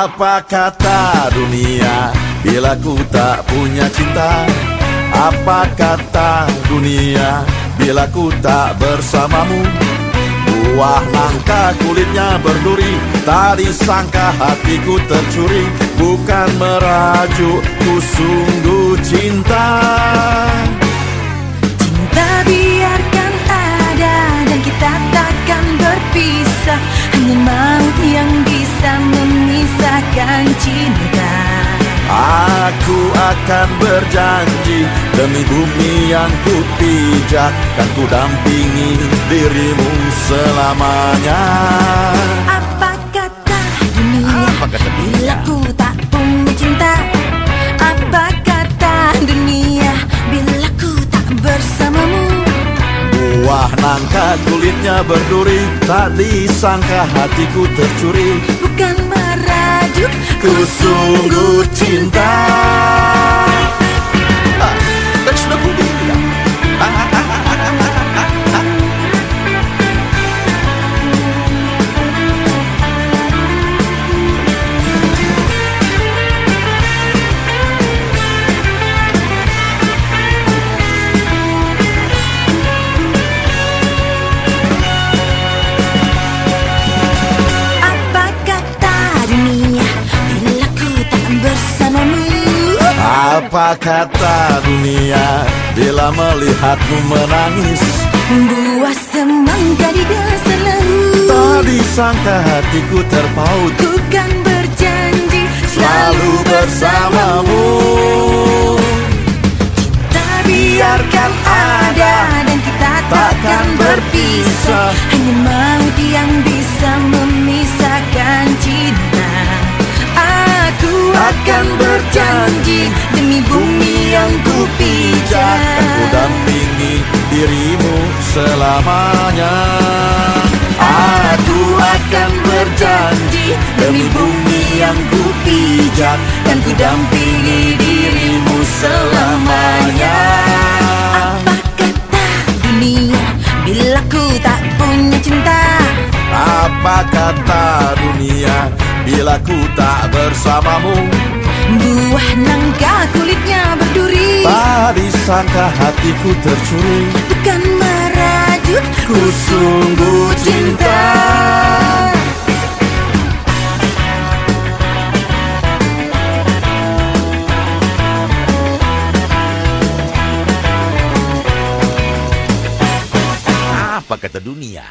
Apa kata dunia bila ku tak punya cinta? Apa kata dunia bila ku tak bersamamu? Buah nangka kulitnya berduri Tak disangka hatiku tercuri Bukan merajuk ku sungguh cinta Cinta biarkan ada dan kita takkan berpisah Hanya maut yang Aku akan berjanji Demi bumi yang ku pijak Kan ku dampingi dirimu selamanya. Apa kata dunia Apa kata dunia? Bila ku tak punya cinta? Apa kata dunia Bila ku tak bersamamu? Buah nangka kulitnya berduri Tak disangka hatiku tercuri. Bukan Ku sungguh cinta Apa kata dunia Bila melihatmu menangis? Buah semangka di dasar laut Tak disangka hatiku terpaut. Ku kan berjanji Selalu bersamamu. Tak biarkan ada dan kita takkan berpisah. Hanya maut yang Demi bumi yang ku pijak Dan ku dampingi dirimu selamanya. Apa kata dunia bila ku tak punya cinta? Apa kata dunia Bila ku tak bersamamu? Buah nangka kulitnya berduri. Tak disangka hatiku tercuri. Bukan merajuk Ku sungguh cinta Apa kata dunia?